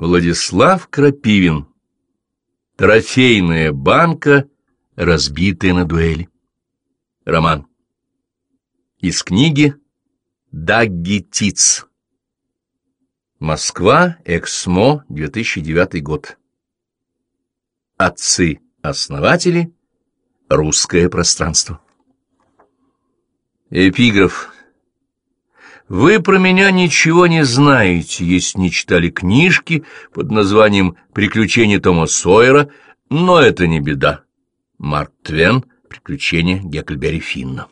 Владислав Крапивин. Трофейная банка, разбитая на дуэли. Роман. Из книги Дагги Тиц. Москва, Эксмо, 2009 год. Отцы-основатели. Русское пространство. Эпиграф. Вы про меня ничего не знаете, если не читали книжки под названием «Приключения Тома Сойера», но это не беда. Марк Твен «Приключения Гекльберри Финна».